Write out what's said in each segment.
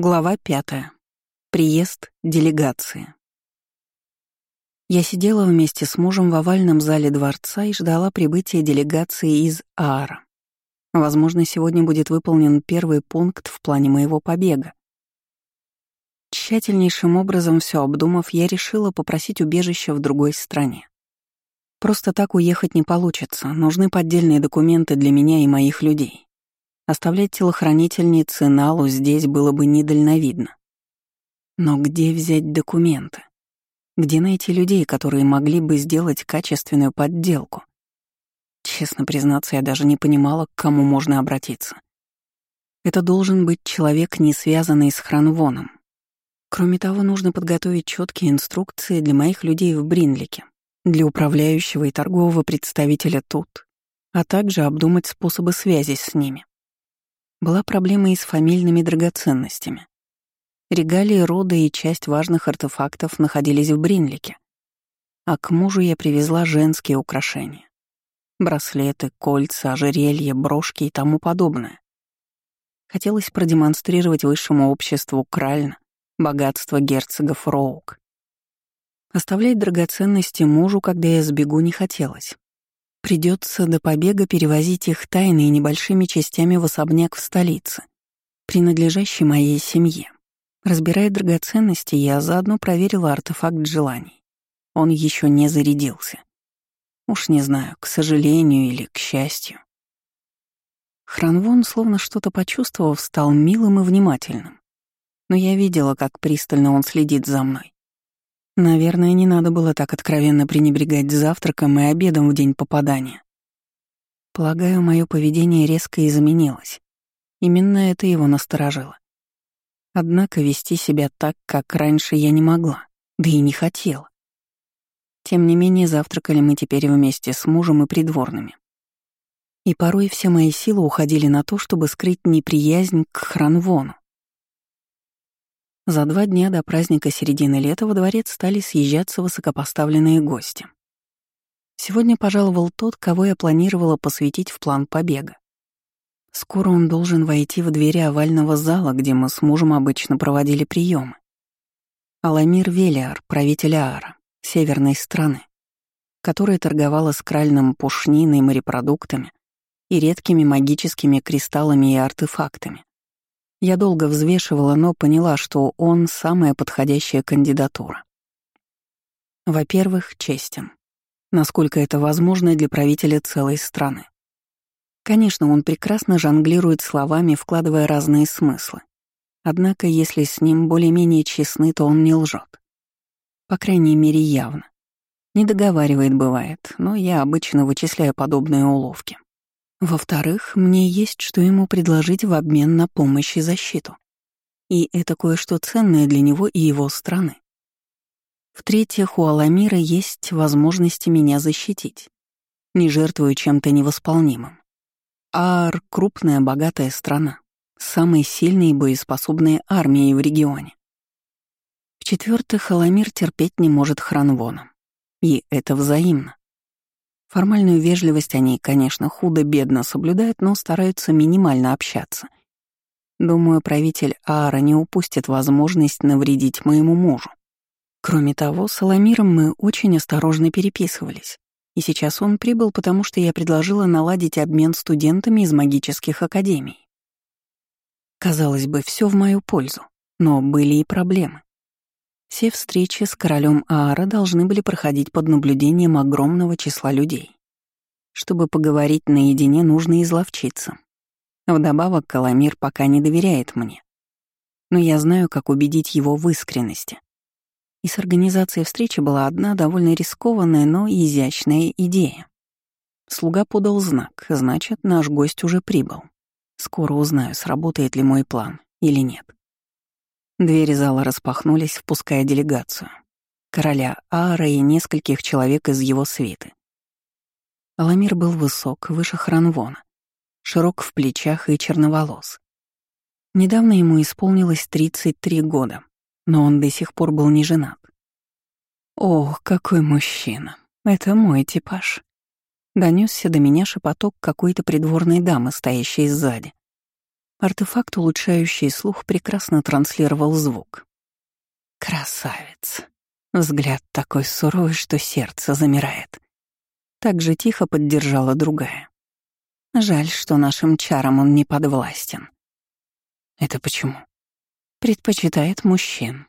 Глава пятая. Приезд делегации. Я сидела вместе с мужем в овальном зале дворца и ждала прибытия делегации из Аара. Возможно, сегодня будет выполнен первый пункт в плане моего побега. Тщательнейшим образом все обдумав, я решила попросить убежища в другой стране. Просто так уехать не получится, нужны поддельные документы для меня и моих людей. Оставлять телохранительницы Налу здесь было бы недальновидно. Но где взять документы? Где найти людей, которые могли бы сделать качественную подделку? Честно признаться, я даже не понимала, к кому можно обратиться. Это должен быть человек, не связанный с Хранвоном. Кроме того, нужно подготовить четкие инструкции для моих людей в Бринлике, для управляющего и торгового представителя тут, а также обдумать способы связи с ними. Была проблема и с фамильными драгоценностями. Регалии рода и часть важных артефактов находились в Бринлике. А к мужу я привезла женские украшения. Браслеты, кольца, ожерелья, брошки и тому подобное. Хотелось продемонстрировать высшему обществу Кральна богатство герцогов Роук. Оставлять драгоценности мужу, когда я сбегу, не хотелось. Придется до побега перевозить их тайно и небольшими частями в особняк в столице, принадлежащий моей семье. Разбирая драгоценности, я заодно проверила артефакт желаний. Он еще не зарядился. Уж не знаю, к сожалению или к счастью. Хранвон, словно что-то почувствовав, стал милым и внимательным. Но я видела, как пристально он следит за мной. Наверное, не надо было так откровенно пренебрегать завтраком и обедом в день попадания. Полагаю, мое поведение резко изменилось. Именно это его насторожило. Однако вести себя так, как раньше, я не могла, да и не хотела. Тем не менее, завтракали мы теперь вместе с мужем и придворными. И порой все мои силы уходили на то, чтобы скрыть неприязнь к Хранвону. За два дня до праздника середины лета во дворец стали съезжаться высокопоставленные гости. Сегодня пожаловал тот, кого я планировала посвятить в план побега. Скоро он должен войти в двери овального зала, где мы с мужем обычно проводили приемы. Аламир Велиар, правитель Аара, северной страны, которая торговала с кральным пушниной, морепродуктами и редкими магическими кристаллами и артефактами. Я долго взвешивала, но поняла, что он — самая подходящая кандидатура. Во-первых, честен. Насколько это возможно для правителя целой страны. Конечно, он прекрасно жонглирует словами, вкладывая разные смыслы. Однако, если с ним более-менее честны, то он не лжет. По крайней мере, явно. Не договаривает бывает, но я обычно вычисляю подобные уловки. Во-вторых, мне есть что ему предложить в обмен на помощь и защиту. И это кое-что ценное для него и его страны. В-третьих, у Аламира есть возможности меня защитить, не жертвуя чем-то невосполнимым. Аар — крупная, богатая страна, самой сильной и боеспособной армией в регионе. В-четвертых, Аламир терпеть не может Хранвона. И это взаимно. Формальную вежливость они, конечно, худо-бедно соблюдают, но стараются минимально общаться. Думаю, правитель Аара не упустит возможность навредить моему мужу. Кроме того, с Аламиром мы очень осторожно переписывались. И сейчас он прибыл, потому что я предложила наладить обмен студентами из магических академий. Казалось бы, все в мою пользу, но были и проблемы. Все встречи с королем Аара должны были проходить под наблюдением огромного числа людей. Чтобы поговорить наедине, нужно изловчиться. Вдобавок, Каламир пока не доверяет мне. Но я знаю, как убедить его в искренности. И с организацией встречи была одна довольно рискованная, но изящная идея. Слуга подал знак, значит, наш гость уже прибыл. Скоро узнаю, сработает ли мой план или нет. Двери зала распахнулись, впуская делегацию. Короля Аара и нескольких человек из его свиты. Аламир был высок, выше Хранвона, широк в плечах и черноволос. Недавно ему исполнилось 33 года, но он до сих пор был не женат. «Ох, какой мужчина! Это мой типаж!» Донесся до меня шепоток какой-то придворной дамы, стоящей сзади. Артефакт, улучшающий слух, прекрасно транслировал звук. «Красавец!» Взгляд такой суровый, что сердце замирает. Так же тихо поддержала другая. Жаль, что нашим чарам он не подвластен. Это почему? Предпочитает мужчин.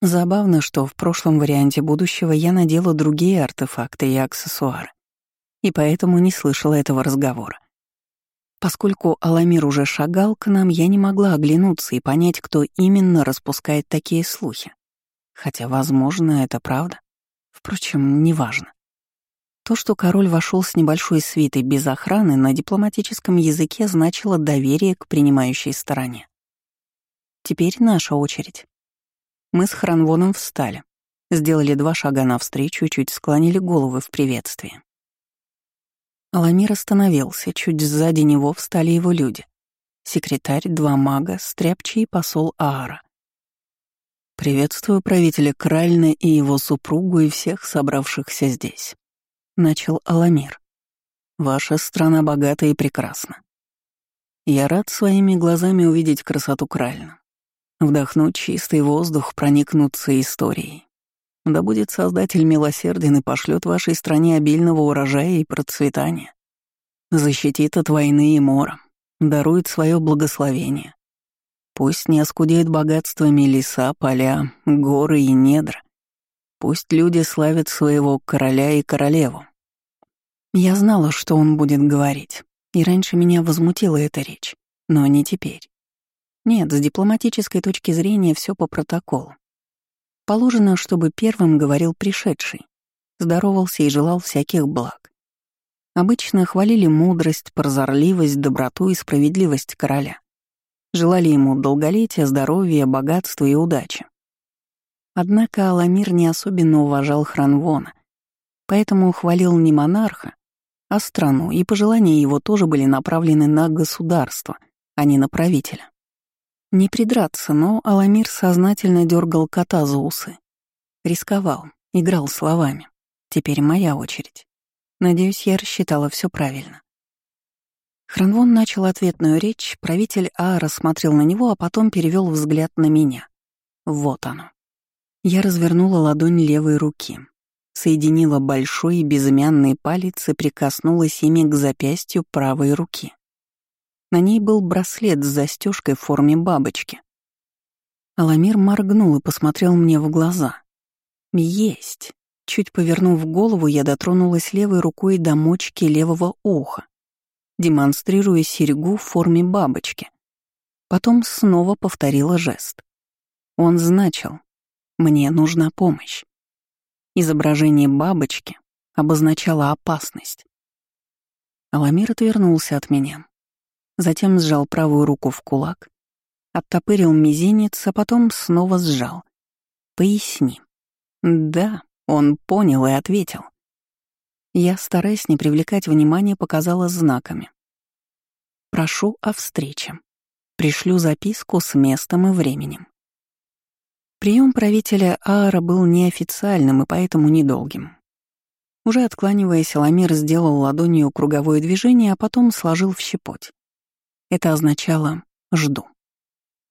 Забавно, что в прошлом варианте будущего я надела другие артефакты и аксессуары, и поэтому не слышала этого разговора. Поскольку Аламир уже шагал к нам, я не могла оглянуться и понять, кто именно распускает такие слухи. Хотя, возможно, это правда. Впрочем, неважно. То, что король вошел с небольшой свитой без охраны, на дипломатическом языке значило доверие к принимающей стороне. Теперь наша очередь. Мы с Хранвоном встали, сделали два шага навстречу и чуть склонили головы в приветствии. Аламир остановился, чуть сзади него встали его люди. Секретарь, два мага, стряпчий посол Аара. «Приветствую правителя Кральны и его супругу и всех собравшихся здесь», — начал Аламир. «Ваша страна богата и прекрасна. Я рад своими глазами увидеть красоту Кральна, вдохнуть чистый воздух, проникнуться историей. Да будет Создатель милосерден и пошлет вашей стране обильного урожая и процветания. Защитит от войны и мора, дарует свое благословение. Пусть не оскудеют богатствами леса, поля, горы и недра. Пусть люди славят своего короля и королеву. Я знала, что он будет говорить, и раньше меня возмутила эта речь, но не теперь. Нет, с дипломатической точки зрения все по протоколу. Положено, чтобы первым говорил пришедший, здоровался и желал всяких благ. Обычно хвалили мудрость, прозорливость, доброту и справедливость короля. Желали ему долголетия, здоровья, богатства и удачи. Однако Аламир не особенно уважал Хранвона, поэтому хвалил не монарха, а страну, и пожелания его тоже были направлены на государство, а не на правителя. Не придраться, но Аламир сознательно дергал кота за усы. Рисковал, играл словами. Теперь моя очередь. Надеюсь, я рассчитала все правильно. Хранвон начал ответную речь, правитель А рассмотрел на него, а потом перевел взгляд на меня. Вот оно. Я развернула ладонь левой руки, соединила большой и безымянный палец и прикоснулась ими к запястью правой руки. На ней был браслет с застежкой в форме бабочки. Аламир моргнул и посмотрел мне в глаза. «Есть!» Чуть повернув голову, я дотронулась левой рукой до мочки левого уха, демонстрируя серьгу в форме бабочки. Потом снова повторила жест. Он значил «Мне нужна помощь». Изображение бабочки обозначало опасность. Аламир отвернулся от меня, затем сжал правую руку в кулак, оттопырил мизинец, а потом снова сжал. «Поясни». «Да», он понял и ответил. Я, стараясь не привлекать внимания, показала знаками. «Прошу о встрече. Пришлю записку с местом и временем». Прием правителя Аара был неофициальным и поэтому недолгим. Уже откланиваясь, Ламир сделал ладонью круговое движение, а потом сложил в щепоть. Это означало «жду».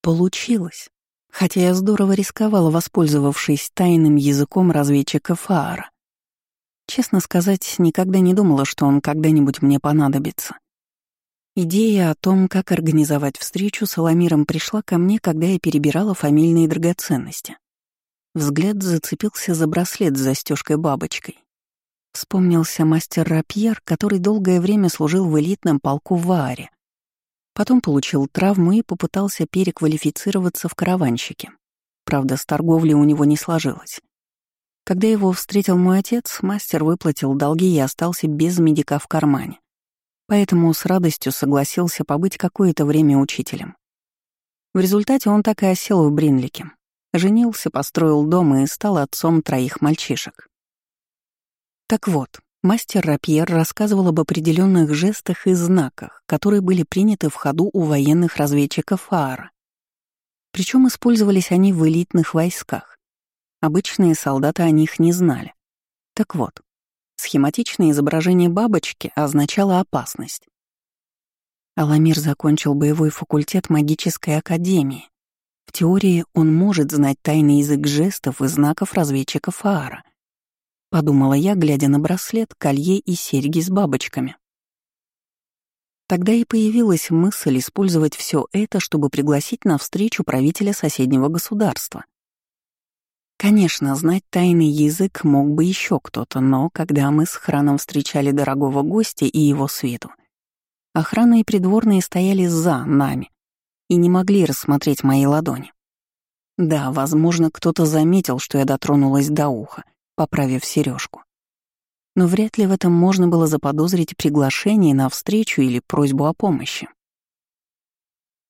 Получилось. Хотя я здорово рисковала, воспользовавшись тайным языком разведчика Фаара. Честно сказать, никогда не думала, что он когда-нибудь мне понадобится. Идея о том, как организовать встречу с Аламиром пришла ко мне, когда я перебирала фамильные драгоценности. Взгляд зацепился за браслет с застежкой бабочкой. Вспомнился мастер Рапьер, который долгое время служил в элитном полку в Ааре. Потом получил травму и попытался переквалифицироваться в караванщике. Правда, с торговлей у него не сложилось. Когда его встретил мой отец, мастер выплатил долги и остался без медика в кармане. Поэтому с радостью согласился побыть какое-то время учителем. В результате он так и осел в Бринлике. Женился, построил дом и стал отцом троих мальчишек. Так вот, Мастер Рапьер рассказывал об определенных жестах и знаках, которые были приняты в ходу у военных разведчиков ФАРа. Причем использовались они в элитных войсках. Обычные солдаты о них не знали. Так вот, схематичное изображение бабочки означало опасность. Аламир закончил боевой факультет магической академии. В теории он может знать тайный язык жестов и знаков разведчиков Аара. Подумала я, глядя на браслет, колье и серьги с бабочками. Тогда и появилась мысль использовать все это, чтобы пригласить на встречу правителя соседнего государства. Конечно, знать тайный язык мог бы еще кто-то, но когда мы с храном встречали дорогого гостя и его свету, охрана и придворные стояли за нами и не могли рассмотреть мои ладони. Да, возможно, кто-то заметил, что я дотронулась до уха, поправив сережку но вряд ли в этом можно было заподозрить приглашение на встречу или просьбу о помощи.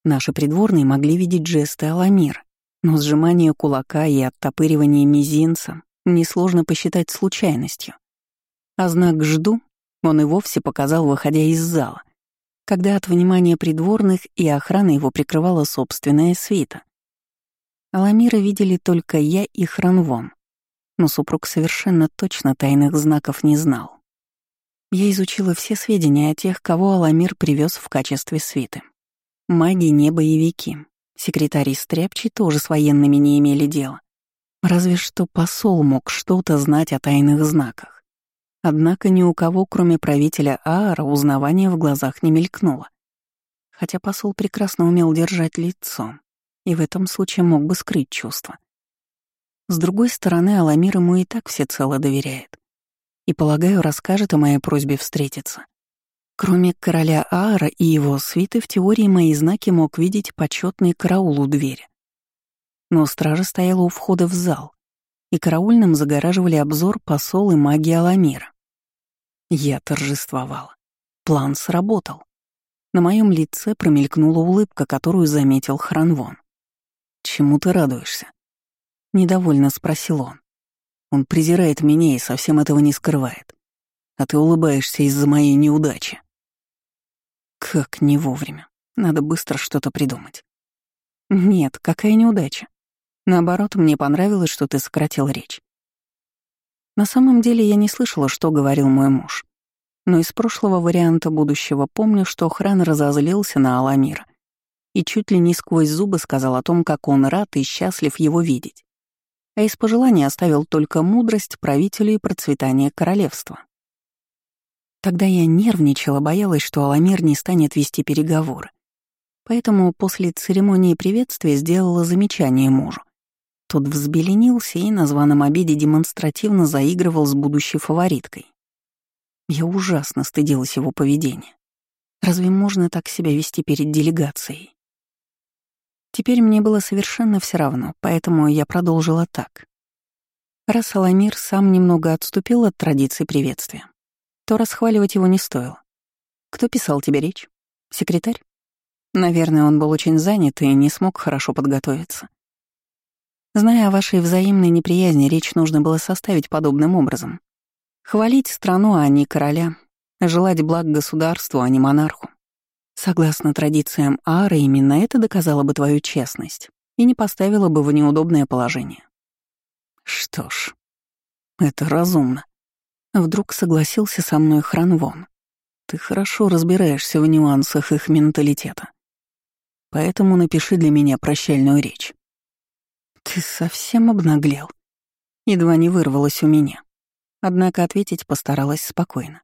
Наши придворные могли видеть жесты Аламир, но сжимание кулака и оттопыривание мизинца несложно посчитать случайностью. А знак «жду» он и вовсе показал, выходя из зала, когда от внимания придворных и охраны его прикрывала собственная свита. Аламира видели только я и Хранвон, но супруг совершенно точно тайных знаков не знал. Я изучила все сведения о тех, кого Аламир привез в качестве свиты. Маги не боевики. Секретарь Стряпчий тоже с военными не имели дела. Разве что посол мог что-то знать о тайных знаках. Однако ни у кого, кроме правителя Аара, узнавания в глазах не мелькнуло. Хотя посол прекрасно умел держать лицо, и в этом случае мог бы скрыть чувства. С другой стороны, Аламир ему и так всецело доверяет. И, полагаю, расскажет о моей просьбе встретиться. Кроме короля Аара и его свиты, в теории мои знаки мог видеть почетный караул у двери. Но стража стояла у входа в зал, и караульным загораживали обзор посол и маги Аламира. Я торжествовала. План сработал. На моем лице промелькнула улыбка, которую заметил Хранвон. «Чему ты радуешься?» — недовольно спросил он. «Он презирает меня и совсем этого не скрывает. А ты улыбаешься из-за моей неудачи». Как не вовремя. Надо быстро что-то придумать. Нет, какая неудача. Наоборот, мне понравилось, что ты сократил речь. На самом деле я не слышала, что говорил мой муж. Но из прошлого варианта будущего помню, что охран разозлился на Аламира и чуть ли не сквозь зубы сказал о том, как он рад и счастлив его видеть а из пожеланий оставил только мудрость правителя и процветание королевства. Тогда я нервничала, боялась, что Аламир не станет вести переговоры. Поэтому после церемонии приветствия сделала замечание мужу. Тот взбеленился и на званом обеде демонстративно заигрывал с будущей фавориткой. Я ужасно стыдилась его поведения. Разве можно так себя вести перед делегацией? Теперь мне было совершенно все равно, поэтому я продолжила так. Раз Саламир сам немного отступил от традиции приветствия, то расхваливать его не стоило. Кто писал тебе речь? Секретарь? Наверное, он был очень занят и не смог хорошо подготовиться. Зная о вашей взаимной неприязни, речь нужно было составить подобным образом. Хвалить страну, а не короля, желать благ государству, а не монарху. Согласно традициям Ары, именно это доказало бы твою честность и не поставило бы в неудобное положение. Что ж, это разумно. Вдруг согласился со мной Хранвон. Ты хорошо разбираешься в нюансах их менталитета. Поэтому напиши для меня прощальную речь. Ты совсем обнаглел. Едва не вырвалось у меня. Однако ответить постаралась спокойно.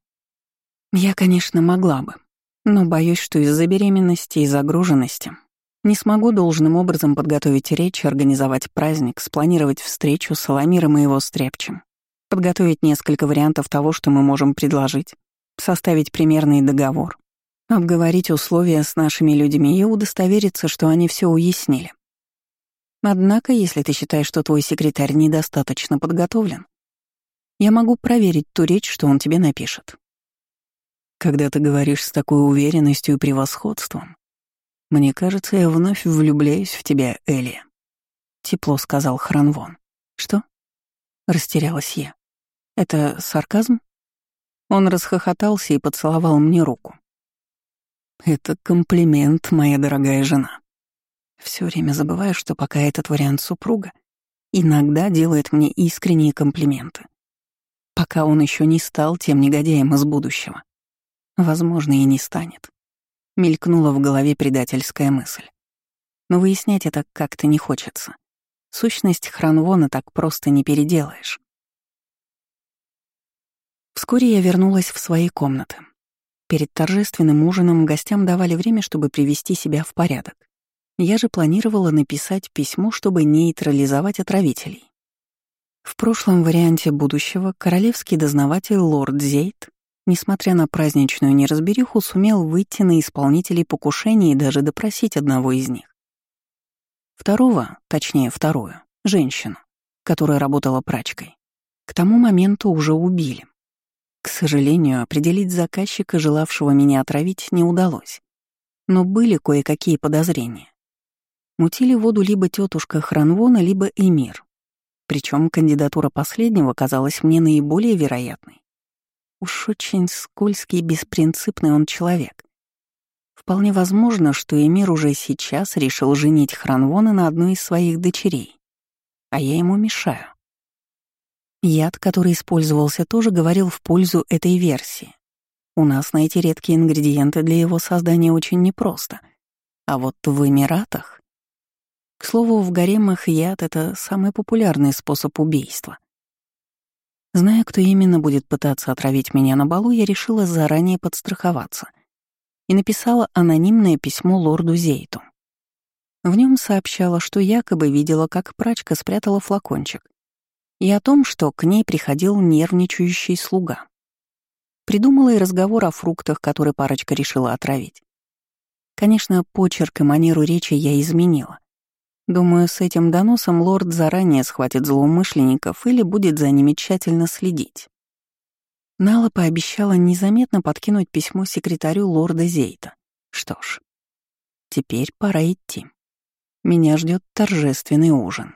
Я, конечно, могла бы, но боюсь, что из-за беременности и загруженности не смогу должным образом подготовить речь, организовать праздник, спланировать встречу с Аламиром и его стряпчем, подготовить несколько вариантов того, что мы можем предложить, составить примерный договор, обговорить условия с нашими людьми и удостовериться, что они все уяснили. Однако, если ты считаешь, что твой секретарь недостаточно подготовлен, я могу проверить ту речь, что он тебе напишет. Когда ты говоришь с такой уверенностью и превосходством, мне кажется, я вновь влюбляюсь в тебя, Элли. Тепло сказал Хранвон. Что? Растерялась я. Это сарказм? Он расхохотался и поцеловал мне руку. Это комплимент, моя дорогая жена. Все время забываю, что пока этот вариант супруга иногда делает мне искренние комплименты. Пока он еще не стал тем негодяем из будущего. Возможно, и не станет. Мелькнула в голове предательская мысль. Но выяснять это как-то не хочется. Сущность Хранвона так просто не переделаешь. Вскоре я вернулась в свои комнаты. Перед торжественным ужином гостям давали время, чтобы привести себя в порядок. Я же планировала написать письмо, чтобы нейтрализовать отравителей. В прошлом варианте будущего королевский дознаватель лорд Зейт, несмотря на праздничную неразбериху, сумел выйти на исполнителей покушения и даже допросить одного из них. Второго, точнее вторую, женщину, которая работала прачкой, к тому моменту уже убили. К сожалению, определить заказчика, желавшего меня отравить, не удалось. Но были кое-какие подозрения. Мутили воду либо тетушка Хранвона, либо Эмир. Причем кандидатура последнего казалась мне наиболее вероятной. Уж очень скользкий и беспринципный он человек. Вполне возможно, что Эмир уже сейчас решил женить Хранвона на одной из своих дочерей, а я ему мешаю. Яд, который использовался, тоже говорил в пользу этой версии. У нас найти редкие ингредиенты для его создания очень непросто. А вот в Эмиратах... К слову, в гаремах яд — это самый популярный способ убийства. Зная, кто именно будет пытаться отравить меня на балу, я решила заранее подстраховаться и написала анонимное письмо лорду Зейту. В нем сообщала, что якобы видела, как прачка спрятала флакончик, и о том, что к ней приходил нервничающий слуга. Придумала и разговор о фруктах, который парочка решила отравить. Конечно, почерк и манеру речи я изменила. Думаю, с этим доносом лорд заранее схватит злоумышленников или будет за ними тщательно следить. Нала пообещала незаметно подкинуть письмо секретарю лорда Зейта. Что ж, теперь пора идти. Меня ждет торжественный ужин.